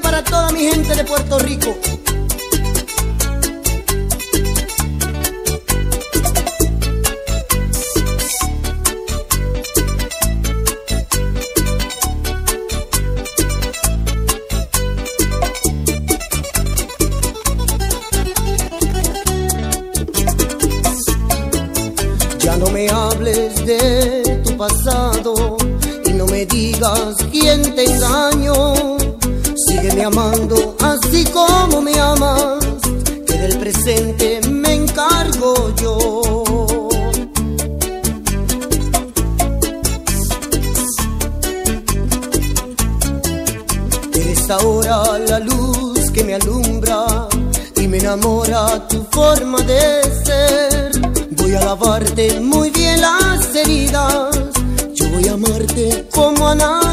para toda mi gente de Puerto Rico. Ya no me hables de tu pasado y no me digas quién te engañó. Sígueme amando así como me amas, que del presente me encargo yo. Eres ahora la luz que me alumbra y me enamora tu forma de ser. Voy a lavarte muy bien las heridas, yo voy a amarte como a nadie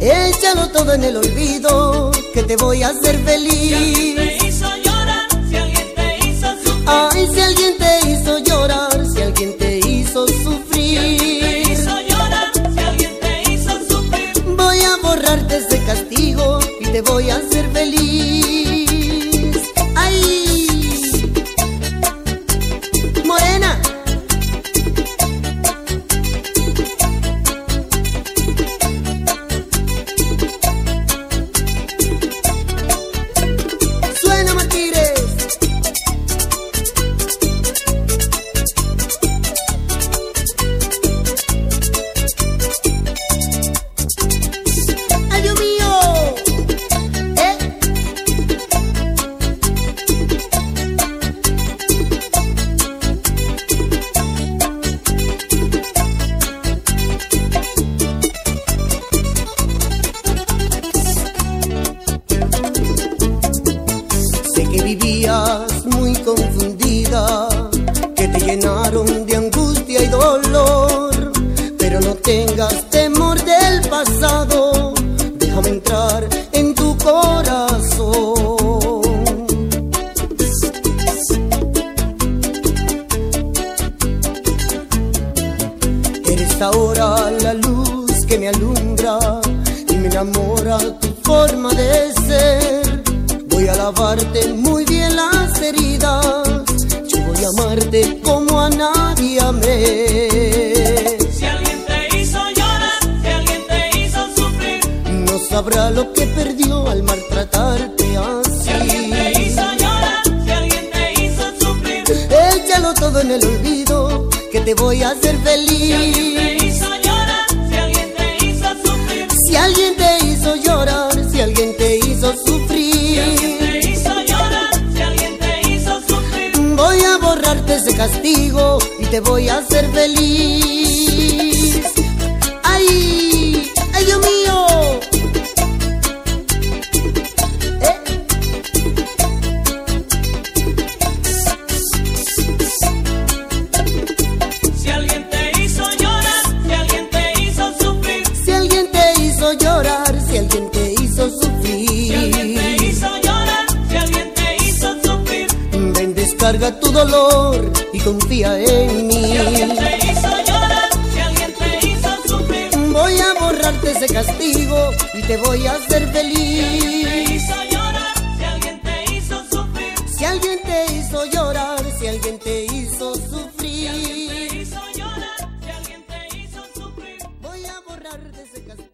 Échalo todo en el olvido, que te voy a hacer si alguien feliz. te hizo llorar, si alguien te hizo sufrir, Ay, si alguien te hizo llorar, si alguien te hizo te sufrir. hizo llorar, si alguien te hizo sufrir, Voy a borrarte ese castigo y te voy a hacer tengas temor del pasado, déjame entrar en tu corazón. Eres ahora la luz que me alumbra y me enamora tu forma de ser. Voy a lavarte muy bien las heridas. Yo voy a amarte como a nadie amé. Sabrá lo que perdió al maltratarte si alguien te así. hizo llorar, si alguien te hizo sufrir, Échalo todo en el olvido, que te voy a hacer si alguien te feliz. hizo llorar, si alguien te hizo sufrir, Si alguien te hizo llorar, si alguien te hizo si alguien sufrir, te hizo llorar, si alguien te hizo sufrir, voy a borrarte ese castigo y te voy a hacer feliz. ¡Ay, descarga tu dolor y confía en si alguien mí. te hizo llorar, si alguien te hizo sufrir, Voy a borrarte ese castigo y te voy a hacer te feliz. hizo llorar, si alguien te hizo sufrir, Si alguien te hizo llorar, si alguien te hizo te sufrir, hizo llorar, si alguien te hizo sufrir. voy a borrarte ese castigo